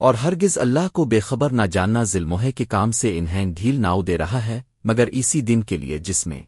اور ہرگز اللہ کو بے خبر نہ جاننا ظلموہے کے کام سے انہیں ڈھیل ناؤ دے رہا ہے، مگر اسی دن کے لیے جس میں